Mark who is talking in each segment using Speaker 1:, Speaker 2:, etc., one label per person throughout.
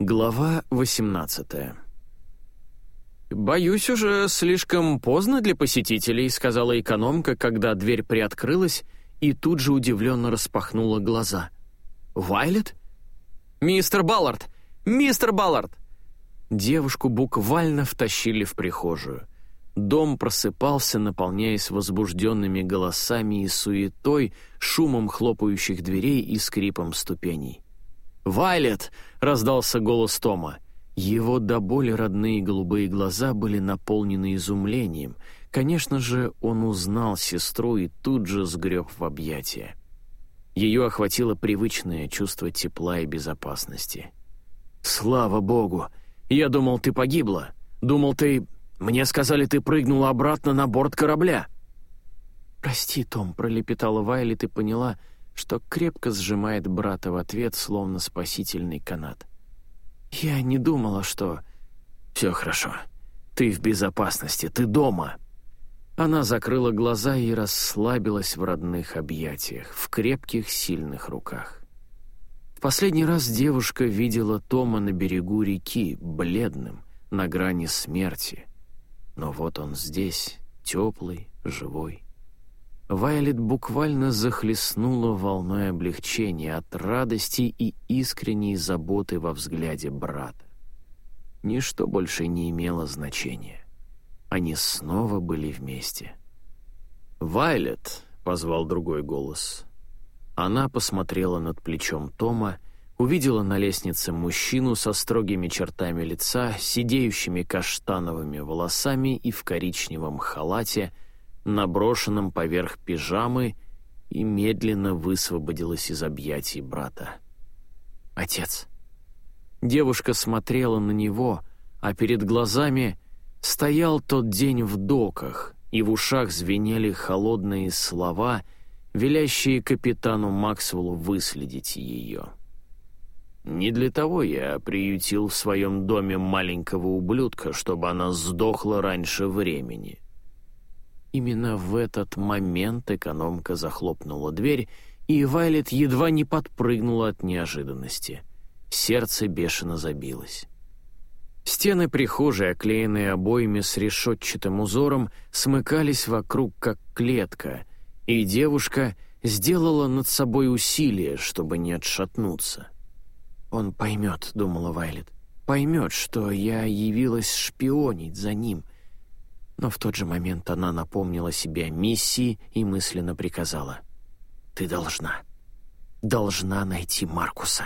Speaker 1: Глава 18 «Боюсь, уже слишком поздно для посетителей», — сказала экономка, когда дверь приоткрылась и тут же удивленно распахнула глаза. «Вайлет?» «Мистер Баллард! Мистер Баллард!» Девушку буквально втащили в прихожую. Дом просыпался, наполняясь возбужденными голосами и суетой, шумом хлопающих дверей и скрипом ступеней. «Вайлет!» — раздался голос Тома. Его до боли родные голубые глаза были наполнены изумлением. Конечно же, он узнал сестру и тут же сгреб в объятия. Ее охватило привычное чувство тепла и безопасности. «Слава богу! Я думал, ты погибла. Думал, ты... Мне сказали, ты прыгнула обратно на борт корабля». «Прости, Том», — пролепетала Вайлет и поняла, что крепко сжимает брата в ответ, словно спасительный канат. «Я не думала, что...» «Все хорошо. Ты в безопасности, ты дома». Она закрыла глаза и расслабилась в родных объятиях, в крепких, сильных руках. В последний раз девушка видела Тома на берегу реки, бледным, на грани смерти. Но вот он здесь, теплый, живой. Вайлет буквально захлестнула волной облегчения от радости и искренней заботы во взгляде брата. Ничто больше не имело значения. Они снова были вместе. «Вайлет!» — позвал другой голос. Она посмотрела над плечом Тома, увидела на лестнице мужчину со строгими чертами лица, сидеющими каштановыми волосами и в коричневом халате — наброшенном поверх пижамы, и медленно высвободилась из объятий брата. «Отец». Девушка смотрела на него, а перед глазами стоял тот день в доках, и в ушах звенели холодные слова, велящие капитану Максвеллу выследить ее. «Не для того я приютил в своем доме маленького ублюдка, чтобы она сдохла раньше времени», Именно в этот момент экономка захлопнула дверь, и Вайлет едва не подпрыгнула от неожиданности. Сердце бешено забилось. Стены прихожей, оклеенные обоями с решетчатым узором, смыкались вокруг, как клетка, и девушка сделала над собой усилие, чтобы не отшатнуться. «Он поймет», — думала Вайлет, — «поймет, что я явилась шпионить за ним, но в тот же момент она напомнила себе о миссии и мысленно приказала. «Ты должна, должна найти Маркуса».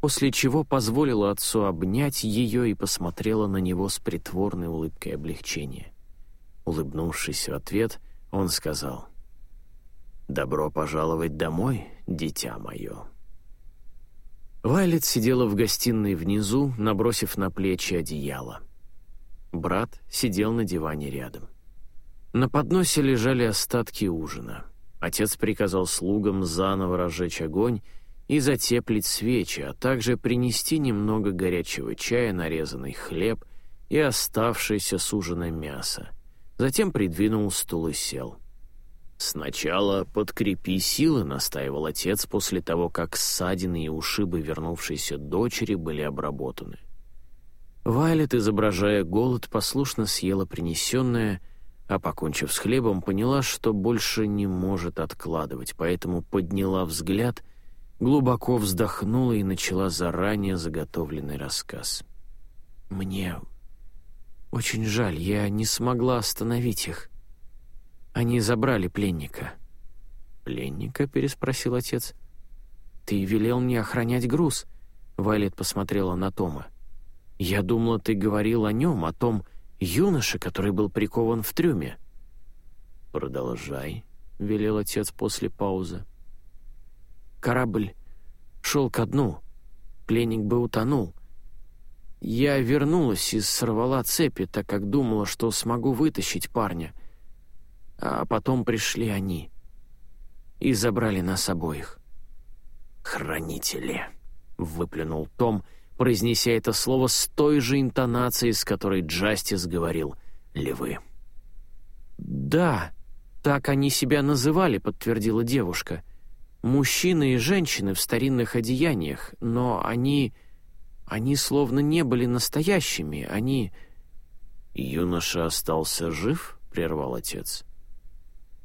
Speaker 1: После чего позволила отцу обнять ее и посмотрела на него с притворной улыбкой облегчения. Улыбнувшись в ответ, он сказал, «Добро пожаловать домой, дитя мое». Вайлет сидела в гостиной внизу, набросив на плечи одеяло. Брат сидел на диване рядом. На подносе лежали остатки ужина. Отец приказал слугам заново разжечь огонь и затеплить свечи, а также принести немного горячего чая, нарезанный хлеб и оставшееся с ужина мясо. Затем придвинул стул и сел. «Сначала подкрепи силы», — настаивал отец после того, как ссадины и ушибы вернувшейся дочери были обработаны. Вайлет, изображая голод, послушно съела принесенное, а, покончив с хлебом, поняла, что больше не может откладывать, поэтому подняла взгляд, глубоко вздохнула и начала заранее заготовленный рассказ. «Мне очень жаль, я не смогла остановить их. Они забрали пленника». «Пленника?» — переспросил отец. «Ты велел мне охранять груз», — Вайлет посмотрела на Тома. «Я думала, ты говорил о нем, о том юноше, который был прикован в трюме». «Продолжай», — велел отец после паузы. Корабль шел ко дну. Пленник бы утонул. Я вернулась и сорвала цепи, так как думала, что смогу вытащить парня. А потом пришли они и забрали нас обоих. «Хранители», — выплюнул Том, — произнеся это слово с той же интонацией, с которой Джастис говорил «львы». «Да, так они себя называли», — подтвердила девушка. «Мужчины и женщины в старинных одеяниях, но они... Они словно не были настоящими, они...
Speaker 2: «Юноша остался жив?» — прервал отец.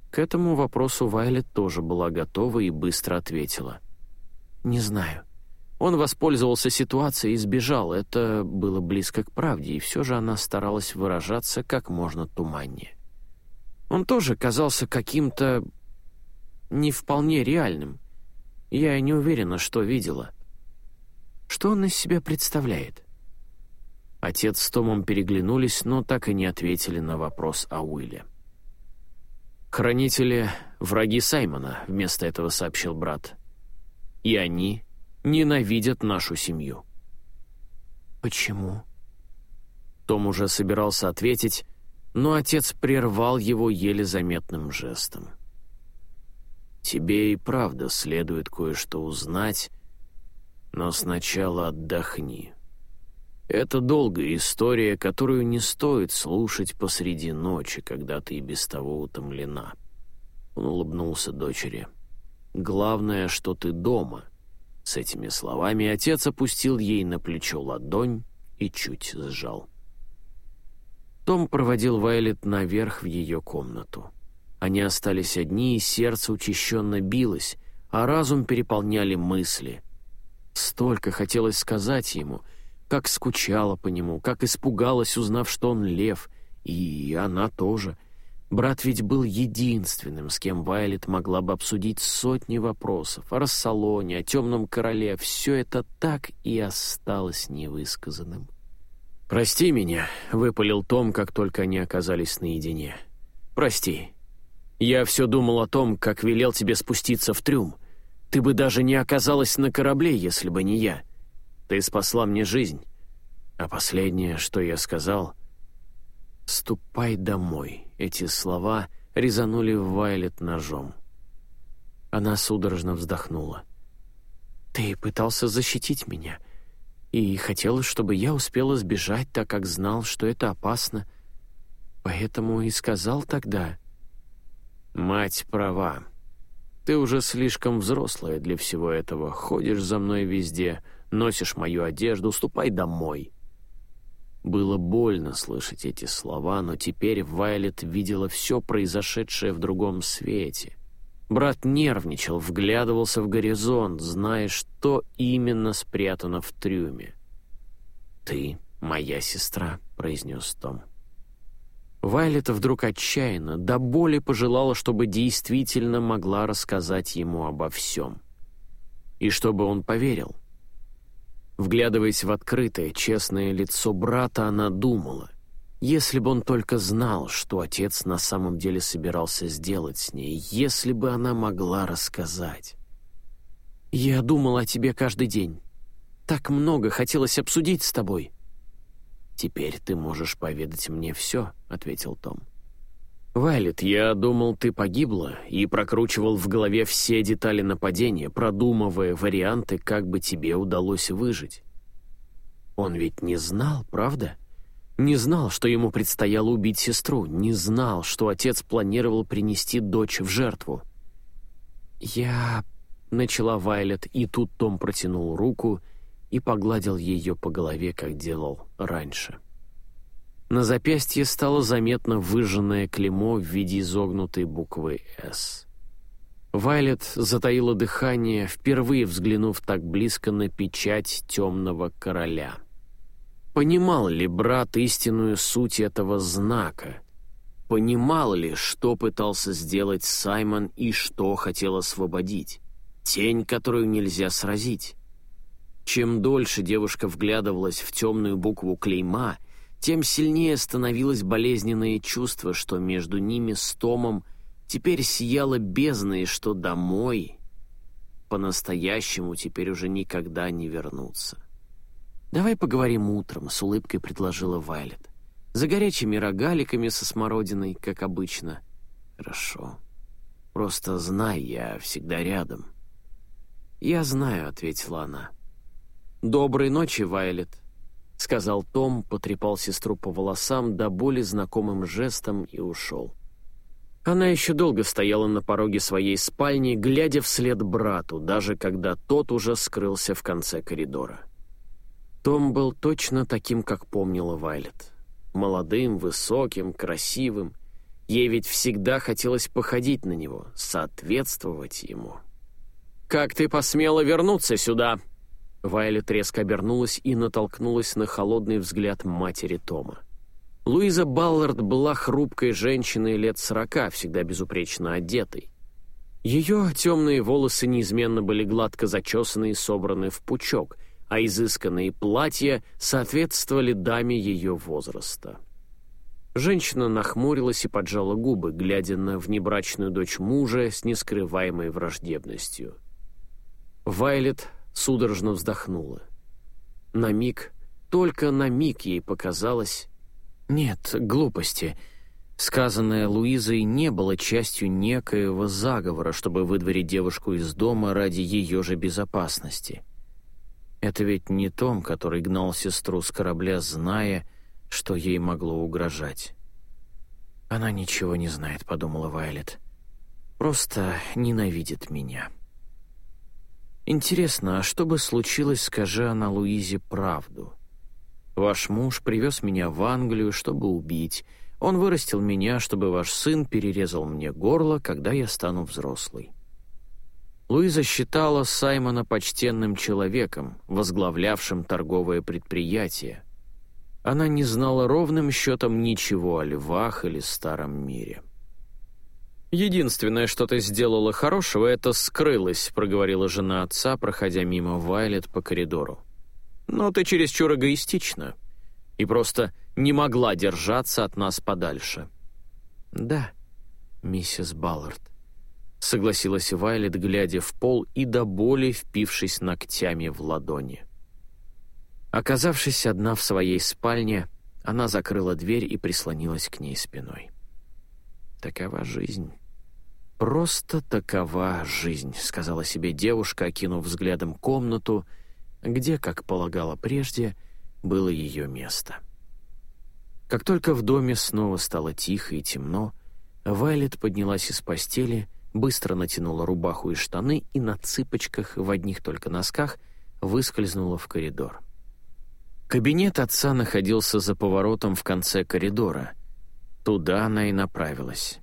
Speaker 1: К этому вопросу Вайлет тоже была готова и быстро ответила. «Не знаю. Он воспользовался ситуацией и сбежал. Это было близко к правде, и все же она старалась выражаться как можно туманнее. Он тоже казался каким-то не вполне реальным. Я не уверена, что видела. Что он из себя представляет?» Отец с Томом переглянулись, но так и не ответили на вопрос о Уилле. «Хранители — враги Саймона», — вместо этого сообщил брат. «И они ненавидят нашу семью». «Почему?» Том уже собирался ответить, но отец прервал его еле заметным жестом.
Speaker 2: «Тебе и правда следует кое-что узнать, но сначала отдохни». Это долгая история, которую не стоит слушать посреди ночи, когда ты и без того утомлена. Он улыбнулся дочери. «Главное, что ты дома». С этими словами отец опустил ей на плечо ладонь и чуть сжал. Том проводил Вайлет наверх в ее комнату. Они остались одни, и сердце учащенно билось, а разум переполняли мысли. Столько хотелось сказать ему — как скучала по нему, как испугалась, узнав, что он лев. И она тоже. Брат ведь был единственным, с кем Вайлет могла бы обсудить сотни вопросов. О Рассалоне, о Темном Короле. Все это так и осталось невысказанным. «Прости меня», — выпалил Том, как только они оказались наедине. «Прости. Я все думал о том, как велел тебе спуститься в трюм. Ты бы даже не оказалась на корабле, если бы не я». Ты спасла мне жизнь. А последнее, что я сказал... «Ступай домой». Эти слова резанули Вайлет ножом. Она судорожно вздохнула. «Ты пытался защитить меня, и хотел, чтобы я успела сбежать, так как знал, что это опасно. Поэтому и сказал тогда...» «Мать права. Ты уже слишком взрослая для всего этого, ходишь за мной везде, носишь мою одежду, ступай домой». Было больно слышать эти слова, но теперь Вайлет видела все произошедшее в другом свете. Брат нервничал, вглядывался в горизонт, зная, что именно спрятано в трюме. «Ты моя сестра», — произнес Том. Вайлет вдруг отчаянно, до боли пожелала, чтобы действительно могла рассказать ему обо всем. И чтобы он поверил — Вглядываясь в открытое, честное лицо брата, она думала, если бы он только знал, что отец на самом деле собирался сделать с ней, если бы она могла рассказать. «Я думала о тебе каждый день. Так много хотелось обсудить с тобой». «Теперь ты можешь поведать мне все», — ответил Том. «Вайлет, я думал, ты погибла, и прокручивал в голове все детали нападения, продумывая варианты, как бы тебе удалось выжить. Он ведь не знал, правда? Не знал, что ему предстояло убить сестру, не знал, что отец планировал принести дочь в жертву. «Я...» — начала Вайлет, и тут Том протянул руку и погладил ее по голове, как делал раньше. На запястье стало заметно выжженное клеймо в виде изогнутой буквы «С». Вайлет затаила дыхание, впервые взглянув так близко на печать темного короля. Понимал ли брат истинную суть этого знака? Понимал ли, что пытался сделать Саймон и что хотел освободить? Тень, которую нельзя сразить. Чем дольше девушка вглядывалась в темную букву клейма, тем сильнее становилось болезненное чувство, что между ними с Томом теперь сияло бездна и что домой по-настоящему теперь уже никогда не вернуться. «Давай поговорим утром», — с улыбкой предложила Вайлет. «За горячими рогаликами со смородиной, как обычно». «Хорошо. Просто знай, я всегда рядом». «Я знаю», — ответила она. «Доброй ночи, Вайлет», — сказал Том, потрепал сестру по волосам до боли знакомым жестом и ушел. Она еще долго стояла на пороге своей спальни, глядя вслед брату, даже когда тот уже скрылся в конце коридора.
Speaker 1: Том был точно таким, как помнила Вайлет. Молодым, высоким, красивым. Ей ведь всегда хотелось походить на него, соответствовать ему. «Как ты посмела вернуться сюда?» Вайлет резко обернулась и натолкнулась на холодный взгляд матери Тома. Луиза Баллард была хрупкой женщиной лет сорока, всегда безупречно одетой. Ее темные волосы неизменно были гладко зачесаны и собраны в пучок, а изысканные платья соответствовали даме ее возраста. Женщина нахмурилась и поджала губы, глядя на внебрачную дочь мужа с нескрываемой враждебностью. Вайлет судорожно вздохнула. На миг, только на миг ей показалось... Нет, глупости. Сказанное Луизой не было частью некоего заговора, чтобы выдворить девушку из дома ради ее же безопасности. Это ведь не Том, который гнал сестру с корабля, зная, что ей могло угрожать. «Она ничего не знает», — подумала Вайлет. «Просто ненавидит меня». Интересно, а что бы случилось, скажи она Луизе правду? Ваш муж привез меня в Англию, чтобы убить. Он вырастил меня, чтобы ваш сын перерезал мне горло, когда я стану взрослой. Луиза считала Саймона почтенным человеком, возглавлявшим торговое предприятие. Она не знала ровным счетом ничего о львах или старом мире. «Единственное, что ты сделала хорошего, это скрылась», — проговорила жена отца, проходя мимо Вайлет по коридору. «Но ты чересчур эгоистична и просто не могла держаться от нас подальше». «Да, миссис Баллард», — согласилась Вайлет, глядя в пол и до боли впившись ногтями в ладони. Оказавшись одна в своей спальне, она закрыла дверь и прислонилась к ней спиной. Такова жизнь. «Просто такова жизнь», — сказала себе девушка, окинув взглядом комнату, где, как полагала прежде, было ее место. Как только в доме снова стало тихо и темно, Вайлет поднялась из постели, быстро натянула рубаху и штаны и на цыпочках, в одних только носках, выскользнула в коридор. Кабинет отца находился за поворотом в конце коридора. Туда она и направилась.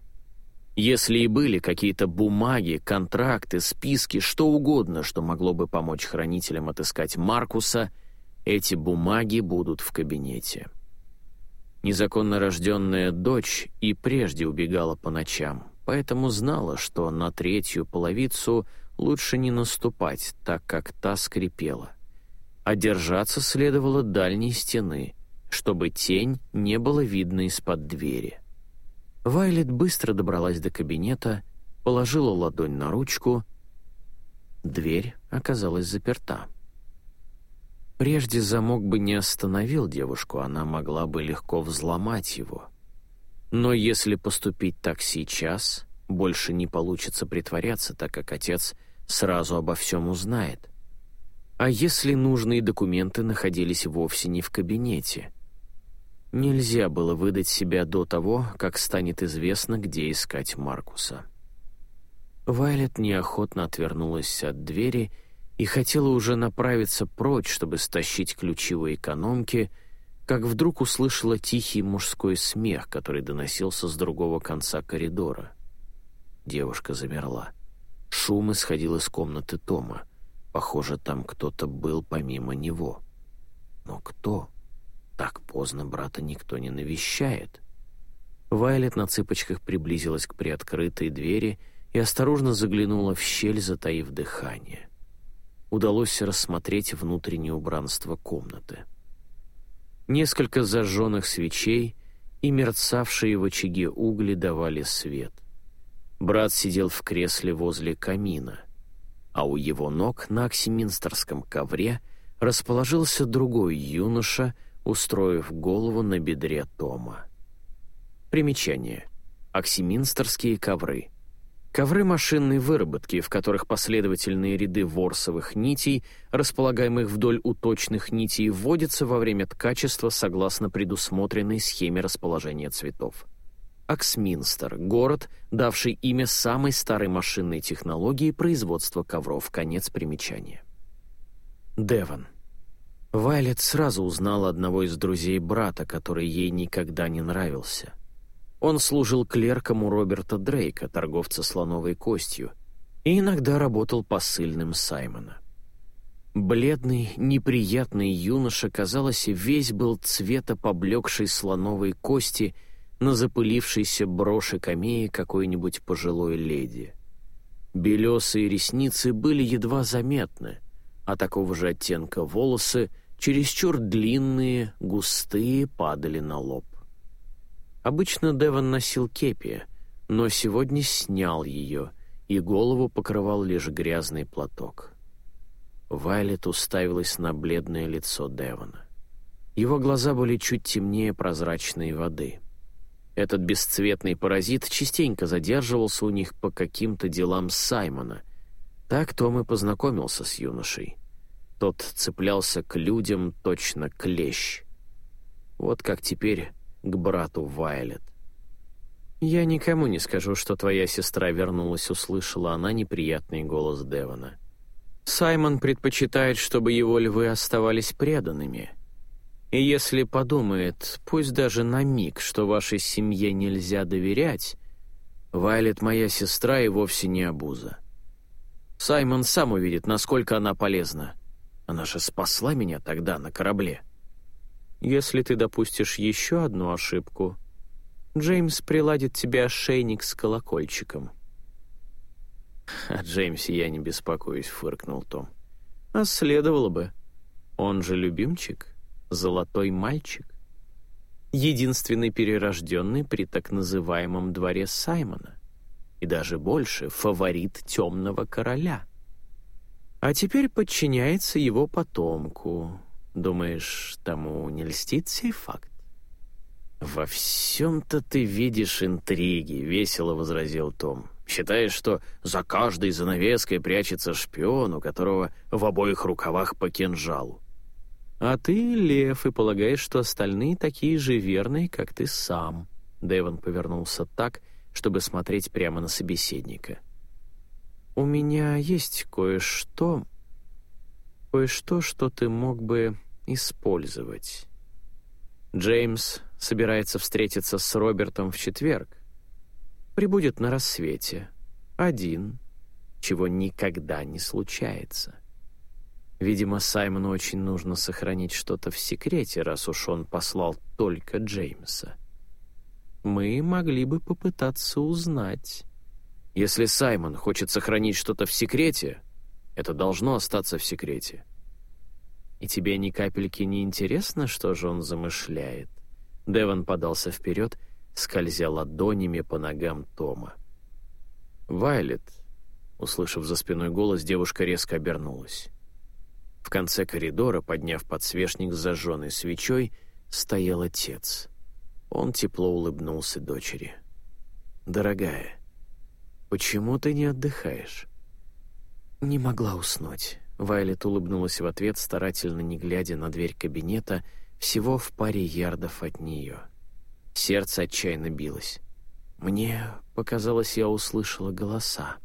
Speaker 1: Если и были какие-то бумаги, контракты, списки, что угодно, что могло бы помочь хранителям отыскать Маркуса, эти бумаги будут в кабинете. Незаконно рожденная дочь и прежде убегала по ночам, поэтому знала, что на третью половицу лучше не наступать, так как та скрипела. А держаться следовало дальней стены, чтобы тень не было видно из-под двери. Вайлет быстро добралась до кабинета, положила ладонь на ручку. Дверь оказалась заперта. Прежде замок бы не остановил девушку, она могла бы легко взломать его. Но если поступить так сейчас, больше не получится притворяться, так как отец сразу обо всем узнает. А если нужные документы находились вовсе не в кабинете — Нельзя было выдать себя до того, как станет известно, где искать Маркуса. Вайлет неохотно отвернулась от двери и хотела уже направиться прочь, чтобы стащить ключи у экономки, как вдруг услышала тихий мужской смех, который доносился с другого конца коридора. Девушка замерла. Шум исходил из комнаты Тома. Похоже, там кто-то был помимо него. Но кто? Так поздно брата никто не навещает. Вайлет на цыпочках приблизилась к приоткрытой двери и осторожно заглянула в щель, затаив дыхание. Удалось рассмотреть внутреннее убранство комнаты. Несколько зажженных свечей и мерцавшие в очаге угли давали свет. Брат сидел в кресле возле камина, а у его ног на оксиминстерском ковре расположился другой юноша — устроив голову на бедре Тома. Примечание. Оксиминстерские ковры. Ковры машинной выработки, в которых последовательные ряды ворсовых нитей, располагаемых вдоль уточных нитей, вводятся во время ткачества согласно предусмотренной схеме расположения цветов. Оксминстер — город, давший имя самой старой машинной технологии производства ковров. Конец примечания. Девон. Вайлет сразу узнала одного из друзей брата, который ей никогда не нравился. Он служил клерком у Роберта Дрейка, торговца слоновой костью, и иногда работал посыльным Саймона. Бледный, неприятный юноша, казалось, весь был цвета поблекшей слоновой кости на запылившейся броши камеи какой-нибудь пожилой леди. Белесые ресницы были едва заметны, а такого же оттенка волосы, чересчур длинные, густые, падали на лоб. Обычно Деван носил кепи, но сегодня снял ее, и голову покрывал лишь грязный платок. Вайлет уставилась на бледное лицо Девана. Его глаза были чуть темнее прозрачной воды. Этот бесцветный паразит частенько задерживался у них по каким-то делам Саймона. Так Том и познакомился с юношей. Тот цеплялся к людям точно клещ. Вот как теперь к брату Вайлет. «Я никому не скажу, что твоя сестра вернулась», — услышала она неприятный голос Девона. Саймон предпочитает, чтобы его львы оставались преданными. И если подумает, пусть даже на миг, что вашей семье нельзя доверять, Вайлет моя сестра и вовсе не обуза. Саймон сам увидит, насколько она полезна. Она же спасла меня тогда на корабле. Если ты допустишь еще одну ошибку, Джеймс приладит тебе ошейник с колокольчиком — «О Джеймсе я не беспокоюсь», — фыркнул Том. «А следовало бы. Он же любимчик, золотой мальчик. Единственный перерожденный при так называемом дворе Саймона. И даже больше, фаворит темного короля. А теперь подчиняется его потомку. Думаешь, тому не льстит сей факт?» «Во всем-то ты видишь интриги», — весело возразил Том. Считаешь, что за каждой занавеской прячется шпион, у которого в обоих рукавах по кинжалу. А ты лев и полагаешь, что остальные такие же верные, как ты сам. Дэвон повернулся так, чтобы смотреть прямо на собеседника. «У меня есть кое-что, кое-что, что ты мог бы использовать. Джеймс собирается встретиться с Робертом в четверг прибудет на рассвете, один, чего никогда не случается. Видимо, Саймону очень нужно сохранить что-то в секрете, раз уж он послал только Джеймса. Мы могли бы попытаться узнать. Если Саймон хочет сохранить что-то в секрете, это должно остаться в секрете. И тебе ни капельки не интересно, что же он замышляет? Деван подался вперед скользя ладонями по ногам Тома. «Вайлет», — услышав за спиной голос, девушка резко обернулась. В конце коридора, подняв подсвечник с зажженной свечой, стоял отец. Он тепло улыбнулся дочери. «Дорогая, почему ты не отдыхаешь?» «Не могла уснуть». Вайлет улыбнулась в ответ, старательно не глядя на дверь кабинета, всего в паре ярдов от нее. Сердце отчаянно билось. Мне показалось, я услышала голоса.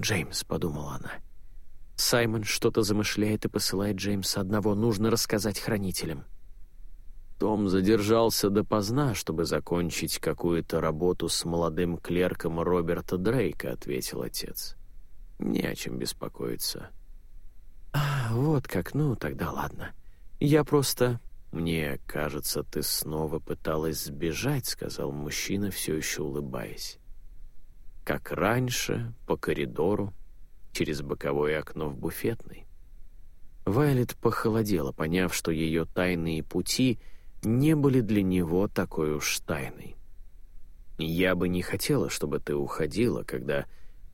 Speaker 1: «Джеймс», — подумала она. «Саймон что-то замышляет и посылает Джеймса одного. Нужно рассказать хранителям». Том задержался допоздна, чтобы закончить какую-то работу с молодым клерком Роберта Дрейка, — ответил отец. Не о чем беспокоиться. «А, вот как, ну, тогда ладно. Я просто...» «Мне кажется, ты снова пыталась сбежать», — сказал мужчина, все еще улыбаясь. «Как раньше, по коридору, через боковое окно в буфетной». Вайлет похолодела, поняв, что ее тайные пути не были для него такой уж тайной. «Я бы не хотела, чтобы ты уходила, когда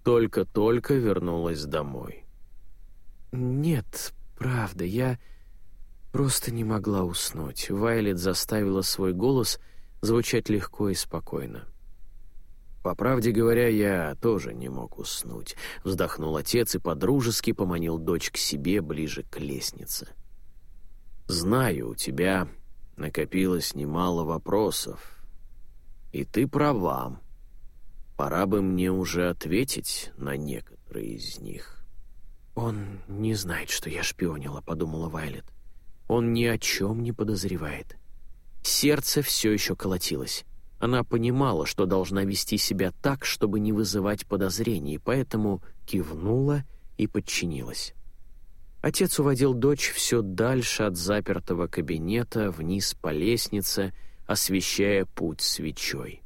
Speaker 1: только-только вернулась домой». «Нет, правда, я...» Просто не могла уснуть. Вайлет заставила свой голос звучать легко и спокойно. «По правде говоря, я тоже не мог уснуть», — вздохнул отец и подружески поманил дочь к себе ближе к лестнице. «Знаю, у тебя накопилось немало вопросов. И ты права. Пора бы мне уже ответить на некоторые из них». «Он не знает, что я шпионила», — подумала Вайлет. Он ни о чем не подозревает. Сердце все еще колотилось. Она понимала, что должна вести себя так, чтобы не вызывать подозрений, поэтому кивнула и подчинилась. Отец уводил дочь все дальше от запертого кабинета, вниз по лестнице, освещая путь свечой.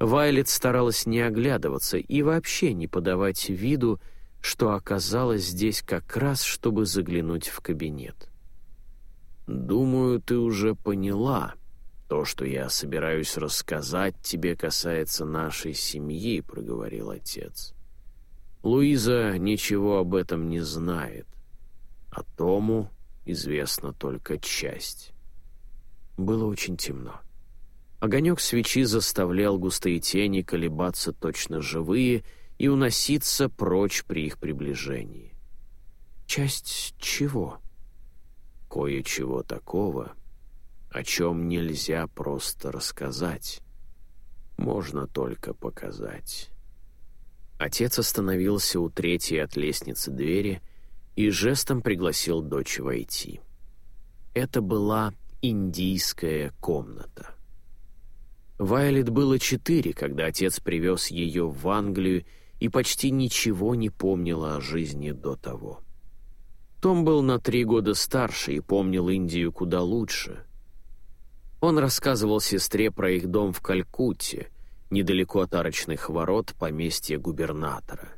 Speaker 1: Вайлет старалась не оглядываться и вообще не подавать виду, что оказалась здесь как раз, чтобы заглянуть в кабинет. «Думаю, ты уже поняла. То, что я собираюсь рассказать тебе, касается нашей семьи», — проговорил отец. «Луиза ничего об этом не знает, а Тому известна только часть». Было очень темно. Огонек свечи заставлял густые тени колебаться точно живые и уноситься прочь при их приближении. Часть чего? Кое-чего такого, о чем нельзя просто рассказать. Можно только показать. Отец остановился у третьей от лестницы двери и жестом пригласил дочь войти. Это была индийская комната. Вайлет было четыре, когда отец привез ее в Англию и почти ничего не помнила о жизни до того. Том был на три года старше и помнил Индию куда лучше. Он рассказывал сестре про их дом в Калькутте, недалеко от арочных ворот поместья губернатора.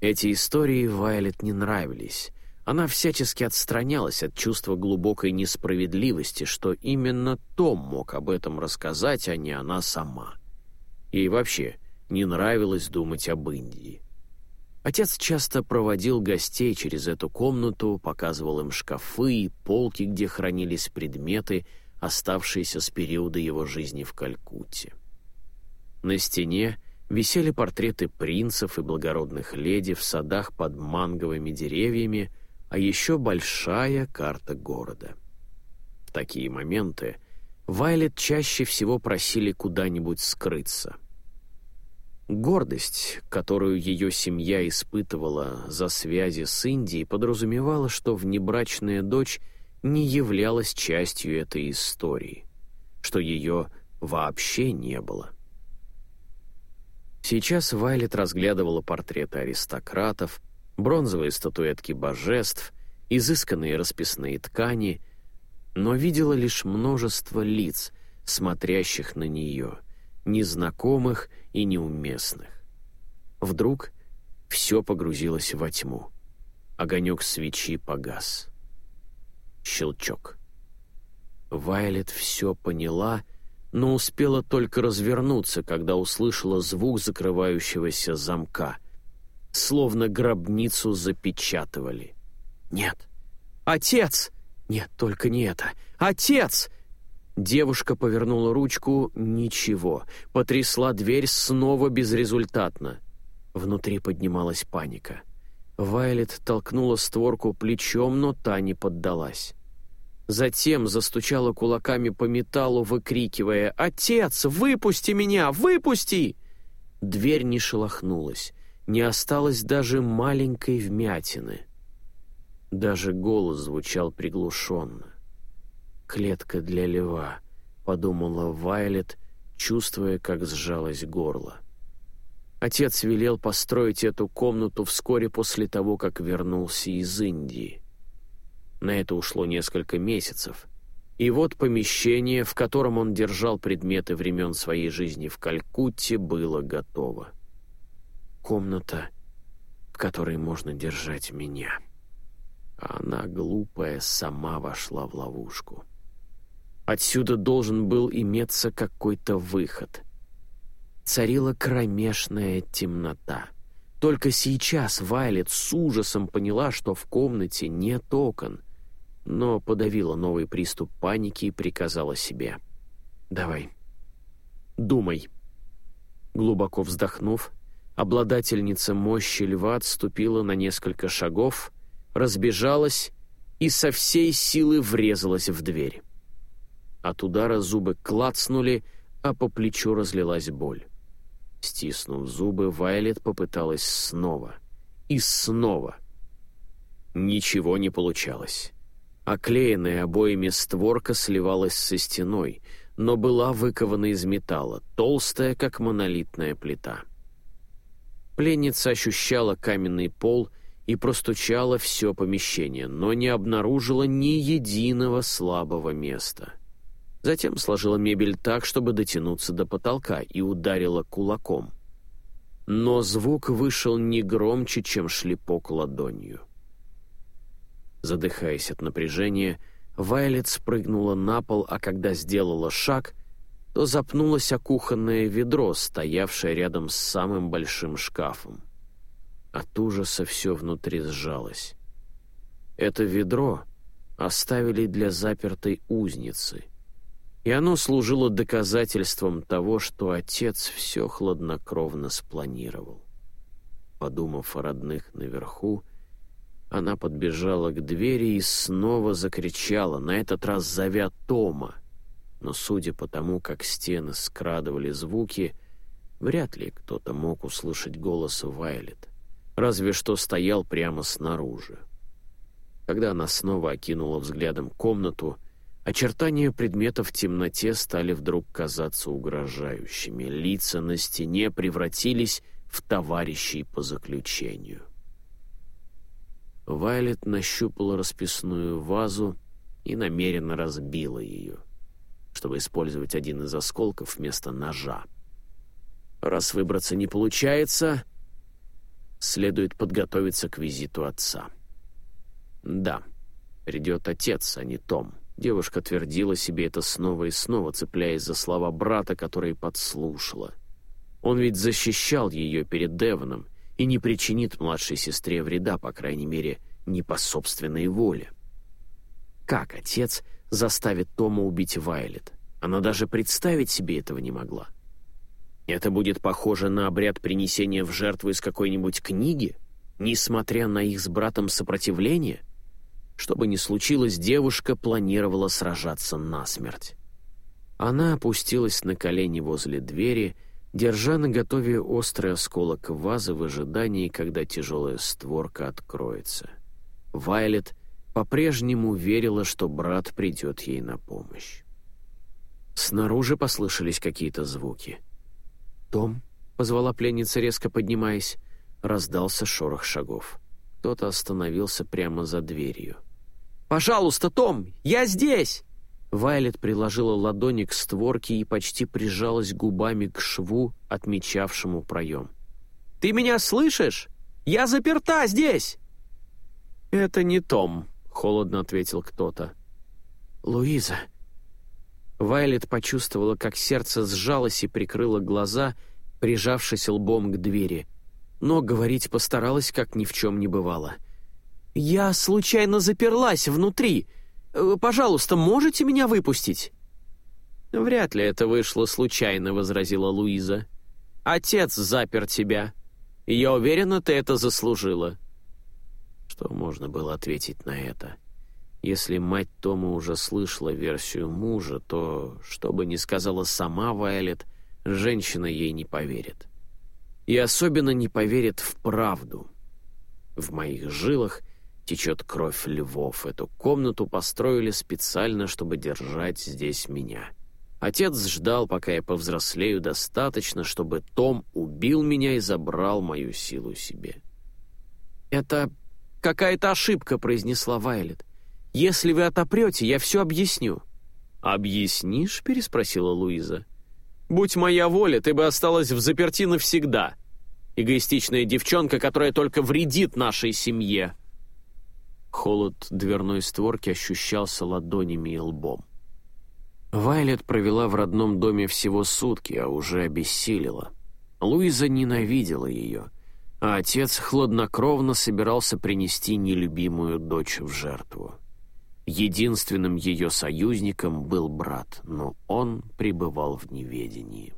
Speaker 1: Эти истории Вайлет не нравились, она всячески отстранялась от чувства глубокой несправедливости, что именно Том мог об этом рассказать, а не она сама. Ей вообще не нравилось думать об Индии. Отец часто проводил гостей через эту комнату, показывал им шкафы и полки, где хранились предметы, оставшиеся с периода его жизни в Калькутте. На стене висели портреты принцев и благородных леди в садах под манговыми деревьями, а еще большая карта города. В такие моменты Вайлет чаще всего просили куда-нибудь скрыться. Гордость, которую ее семья испытывала за связи с Индией, подразумевала, что внебрачная дочь не являлась частью этой истории, что ее вообще не было. Сейчас Вайлет разглядывала портреты аристократов, бронзовые статуэтки божеств, изысканные расписные ткани, но видела лишь множество лиц, смотрящих на нее, незнакомых и неуместных. Вдруг все погрузилось во тьму. Огонек свечи погас. Щелчок. Вайлет все поняла, но успела только развернуться, когда услышала звук закрывающегося замка — словно гробницу запечатывали. «Нет! Отец!» «Нет, только не это! Отец!» Девушка повернула ручку, ничего. Потрясла дверь снова безрезультатно. Внутри поднималась паника. Вайлет толкнула створку плечом, но та не поддалась. Затем застучала кулаками по металлу, выкрикивая «Отец, выпусти меня! Выпусти!» Дверь не шелохнулась не осталось даже маленькой вмятины. Даже голос звучал приглушенно. «Клетка для льва», — подумала Вайлет, чувствуя, как сжалось горло. Отец велел построить эту комнату вскоре после того, как вернулся из Индии. На это ушло несколько месяцев. И вот помещение, в котором он держал предметы времен своей жизни в Калькутте, было готово комната, в которой можно держать меня. Она, глупая, сама вошла в ловушку. Отсюда должен был иметься какой-то выход. Царила кромешная темнота. Только сейчас Вайлет с ужасом поняла, что в комнате нет окон, но подавила новый приступ паники и приказала себе. «Давай, думай». Глубоко вздохнув, Обладательница мощи льва отступила на несколько шагов, разбежалась и со всей силы врезалась в дверь. От удара зубы клацнули, а по плечу разлилась боль. Стиснув зубы, Вайлет попыталась снова. И снова. Ничего не получалось.
Speaker 2: Оклеенная обоями створка сливалась со стеной, но была выкована из металла, толстая, как монолитная плита. Пленница ощущала каменный пол и простучала все помещение, но не обнаружила ни единого слабого места. Затем сложила мебель так, чтобы дотянуться до потолка, и ударила кулаком. Но звук вышел не громче, чем шлепок ладонью. Задыхаясь от напряжения, Вайлет спрыгнула на пол, а когда сделала шаг, то запнулась о кухонное ведро, стоявшее рядом с самым большим шкафом. От ужаса все внутри сжалось. Это ведро оставили для запертой узницы, и оно служило доказательством того, что отец все хладнокровно спланировал. Подумав о родных наверху, она подбежала к двери и снова закричала, на этот раз зовя Тома. Но судя по тому, как стены скрадывали звуки, вряд ли кто-то мог услышать голос Вайлет, разве что стоял прямо снаружи. Когда она снова окинула взглядом комнату, очертания предметов в темноте стали вдруг казаться угрожающими, лица на стене превратились в товарищей по заключению. Вайлет нащупала расписную вазу и намеренно разбила ее, чтобы использовать один из осколков вместо ножа. Раз выбраться не получается, следует подготовиться к визиту отца. Да, придет отец, а не Том. Девушка твердила себе это снова и снова, цепляясь за слова брата, которые подслушала. Он ведь защищал ее перед Девоном — и не причинит младшей сестре вреда, по крайней мере, не по собственной воле. Как отец заставит Тома убить Вайлет? Она даже представить себе этого не могла. Это будет похоже на обряд принесения в жертву из какой-нибудь книги, несмотря на их с братом сопротивление? Что бы ни случилось, девушка планировала сражаться насмерть. Она опустилась на колени возле двери держа на готове острый осколок вазы в ожидании, когда тяжелая створка откроется. Вайлет по-прежнему верила, что брат придет ей на помощь. Снаружи послышались какие-то звуки. «Том?» — позвала пленница, резко поднимаясь. Раздался шорох шагов. Кто-то остановился прямо за дверью. «Пожалуйста, Том, я здесь!» Вайлет приложила ладони к створке и почти прижалась губами к шву, отмечавшему проем. «Ты меня слышишь? Я заперта здесь!» «Это не Том», — холодно ответил кто-то. «Луиза». Вайлет почувствовала, как сердце сжалось и прикрыла глаза, прижавшись лбом к двери. Но говорить постаралась, как ни в чем не бывало. «Я случайно заперлась внутри», пожалуйста, можете меня выпустить?» «Вряд ли это вышло случайно», — возразила Луиза. «Отец запер тебя. я уверена, ты это заслужила». Что можно было ответить на это? Если мать Тома уже слышала версию мужа, то, что бы ни сказала сама Вайлет, женщина ей не поверит. И особенно не поверит в правду. В моих жилах течет кровь львов. Эту комнату построили специально, чтобы держать здесь меня. Отец ждал, пока я повзрослею достаточно, чтобы Том убил меня и забрал мою силу себе. «Это какая-то ошибка», — произнесла Вайлет. «Если вы отопрете, я все объясню». «Объяснишь?» — переспросила Луиза. «Будь моя воля, ты бы осталась в заперти навсегда. Эгоистичная девчонка, которая только вредит нашей семье». Холод дверной створки ощущался ладонями и лбом. Вайлет провела в родном доме всего сутки, а уже обессилила. Луиза ненавидела ее, а отец хладнокровно собирался принести нелюбимую дочь в жертву. Единственным ее союзником был брат, но он пребывал в неведении.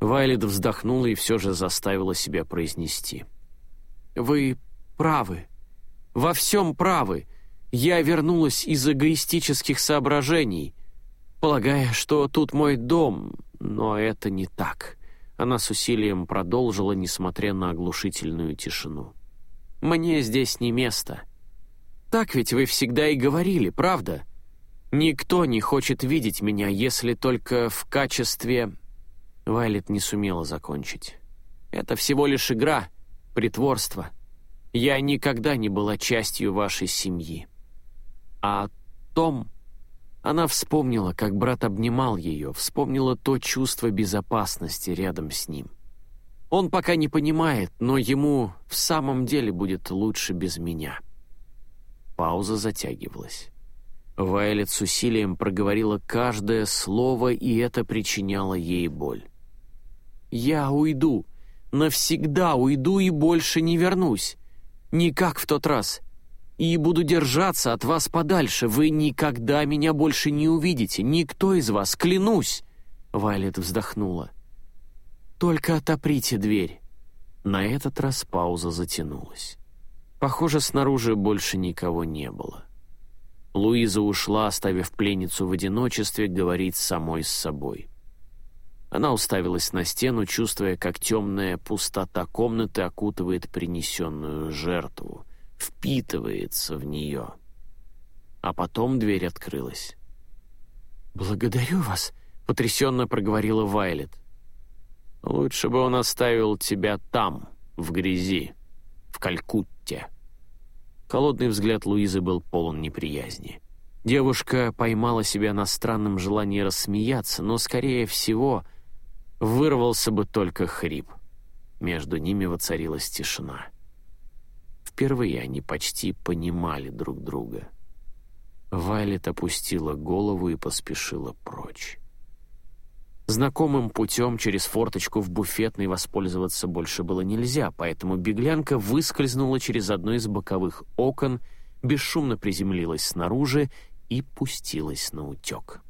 Speaker 2: Вайлет вздохнула и все же заставила себя произнести. «Вы правы во всем правы. Я вернулась из эгоистических соображений, полагая, что тут мой дом, но это не так. Она с усилием продолжила, несмотря на оглушительную тишину. «Мне здесь не место.
Speaker 1: Так ведь вы всегда и говорили, правда? Никто не хочет видеть меня, если только в качестве...» Вайлет не сумела закончить. «Это всего лишь игра, притворство. Я никогда не была частью вашей семьи. А Том...» Она вспомнила, как брат обнимал ее, вспомнила то чувство безопасности рядом с ним. Он пока не понимает, но ему в самом деле будет лучше без меня. Пауза затягивалась. Вайлет с усилием проговорила каждое слово, и это причиняло ей боль. «Я уйду, навсегда уйду и больше не вернусь. Не как в тот раз. И буду держаться от вас подальше. Вы никогда меня больше не увидите. Никто из вас, клянусь!» Вайлет вздохнула. «Только отоприте дверь». На этот раз пауза затянулась. Похоже, снаружи больше никого не было. Луиза ушла, оставив пленницу в одиночестве говорить самой с собой. Она уставилась на стену, чувствуя, как темная пустота комнаты окутывает принесенную жертву, впитывается в нее. А потом дверь открылась. «Благодарю вас», — потрясенно проговорила Вайлет. «Лучше бы он оставил тебя там, в грязи, в Калькутте». Холодный взгляд Луизы был полон неприязни. Девушка поймала себя на странном желании рассмеяться, но, скорее всего, вырвался бы только хрип. Между ними воцарилась тишина. Впервые они почти понимали друг друга. Вайлет опустила голову и поспешила прочь. Знакомым путем через форточку в буфетной воспользоваться больше было нельзя, поэтому беглянка выскользнула через одно из боковых окон, бесшумно приземлилась снаружи и пустилась на утек.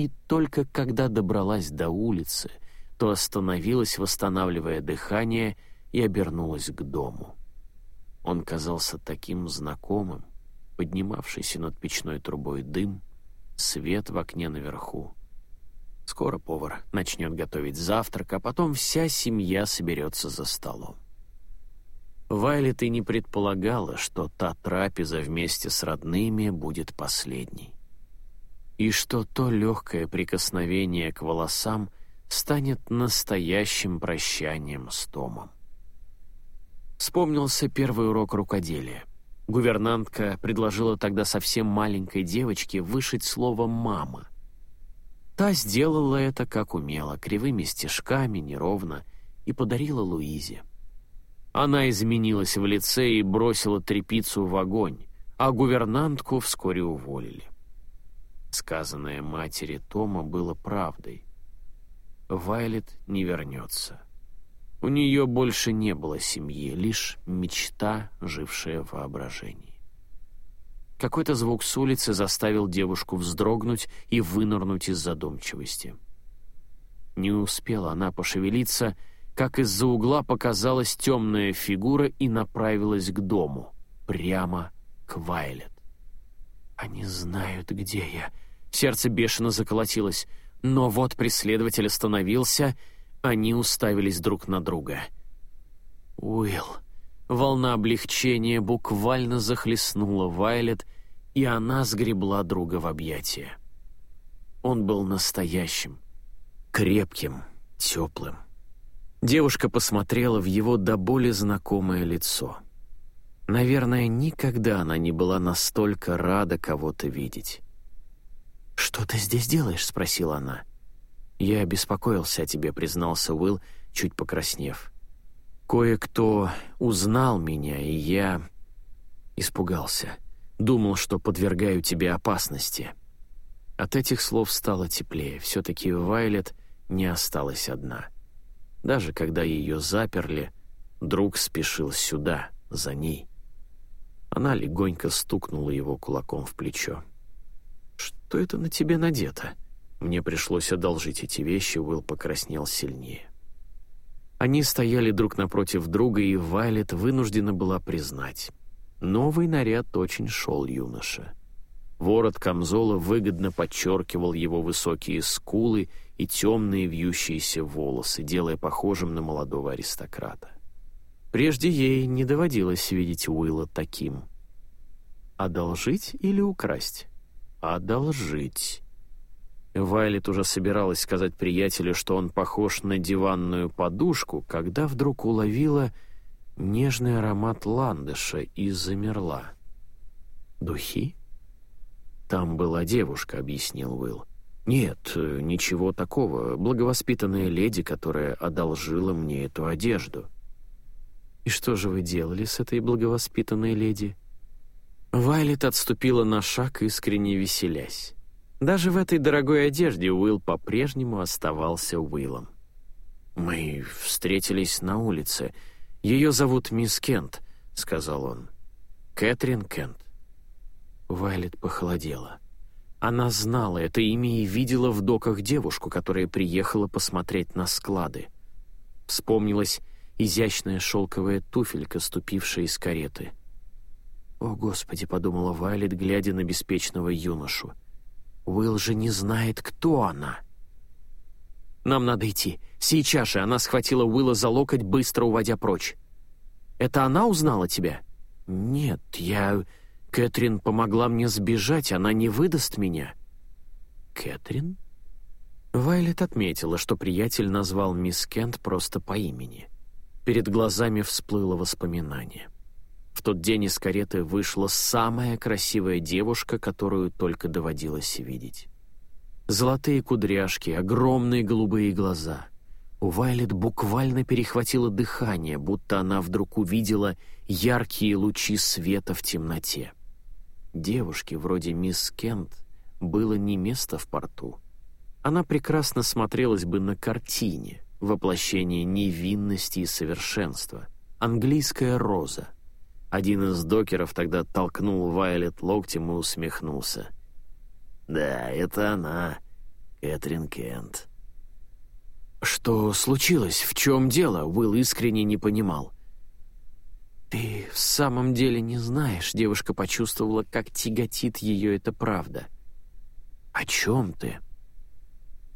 Speaker 1: И только когда добралась до улицы, то остановилась, восстанавливая дыхание, и обернулась к дому. Он казался таким знакомым, поднимавшийся над печной трубой дым, свет в окне наверху. Скоро повар начнет готовить завтрак, а потом вся семья соберется за столом. Вайлет и не предполагала, что та трапеза вместе с родными будет последней. И что то легкое прикосновение к волосам станет настоящим прощанием с Томом. Вспомнился первый урок рукоделия. Гувернантка предложила тогда совсем маленькой девочке вышить слово «мама», Та сделала это, как умела, кривыми стежками, неровно, и подарила Луизе. Она изменилась в лице и бросила трепицу в огонь, а гувернантку вскоре уволили. Сказанное матери Тома было правдой. Вайлет не вернется. У нее больше не было семьи, лишь мечта, жившая в воображении. Какой-то звук с улицы заставил девушку вздрогнуть и вынырнуть из задумчивости. Не успела она пошевелиться, как из-за угла показалась темная фигура и направилась к дому, прямо к Вайлет. «Они знают, где я». Сердце бешено заколотилось, но вот преследователь остановился, они уставились друг на друга. «Уилл», Волна облегчения буквально захлестнула Вайлет, и она сгребла друга в объятия. Он был настоящим, крепким, теплым. Девушка посмотрела в его до боли знакомое лицо. Наверное, никогда она не была настолько рада кого-то видеть. «Что ты здесь делаешь?» — спросила она. «Я беспокоился о тебе», — признался Уилл, чуть покраснев. Кое-кто узнал меня, и я испугался. Думал, что подвергаю тебе опасности. От этих слов стало теплее. Все-таки Вайлет не осталась одна. Даже когда ее заперли, друг спешил сюда, за ней. Она легонько стукнула его кулаком в плечо. «Что это на тебе надето?» Мне пришлось одолжить эти вещи, Уилл покраснел сильнее. Они стояли друг напротив друга, и Вайлет вынуждена была признать. Новый наряд очень шел юноше. Ворот камзола выгодно подчеркивал его высокие скулы и темные вьющиеся волосы, делая похожим на молодого аристократа. Прежде ей не доводилось видеть Уилла таким. Одолжить или украсть?
Speaker 2: Одолжить. Вайлет уже собиралась сказать приятелю, что он похож на диванную подушку, когда вдруг уловила нежный аромат ландыша и замерла.
Speaker 1: «Духи?»
Speaker 2: «Там была девушка», — объяснил Уилл. «Нет, ничего такого. Благовоспитанная леди, которая одолжила мне эту одежду».
Speaker 1: «И что же вы делали с этой благовоспитанной леди?» Вайлет отступила на шаг, искренне веселясь. Даже в этой дорогой одежде Уилл по-прежнему оставался Уиллом.
Speaker 2: «Мы встретились на улице. Ее зовут мисс Кент», — сказал он. «Кэтрин Кент».
Speaker 1: Вайлет похолодела. Она знала это имя и видела в доках девушку, которая приехала посмотреть на склады. Вспомнилась изящная шелковая туфелька, ступившая из кареты. «О, Господи!» — подумала Вайлет, глядя на беспечного юношу. Уилл же не знает, кто она. «Нам надо идти. Сейчас же!» Она схватила Уилла за локоть, быстро уводя прочь. «Это она узнала тебя?» «Нет, я...» Кэтрин помогла мне сбежать, она не выдаст меня». «Кэтрин?» Вайлет отметила, что приятель назвал мисс Кент просто по имени. Перед глазами всплыло воспоминание. В тот день из кареты вышла самая красивая девушка, которую только доводилось видеть. Золотые кудряшки, огромные голубые глаза. У Вайлет буквально перехватило дыхание, будто она вдруг увидела яркие лучи света в темноте. Девушке, вроде мисс Кент, было не место в порту. Она прекрасно смотрелась бы на картине, воплощение невинности и совершенства. Английская роза. Один из докеров тогда толкнул Вайлет локтем и усмехнулся. «Да, это она, Кэтрин Кент». «Что случилось? В чем дело?» Уилл искренне не понимал. «Ты в самом деле не знаешь», — девушка почувствовала, как тяготит ее эта правда. «О чем ты?»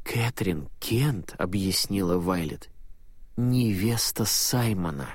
Speaker 1: «Кэтрин Кент», — объяснила Вайлет, — «невеста Саймона».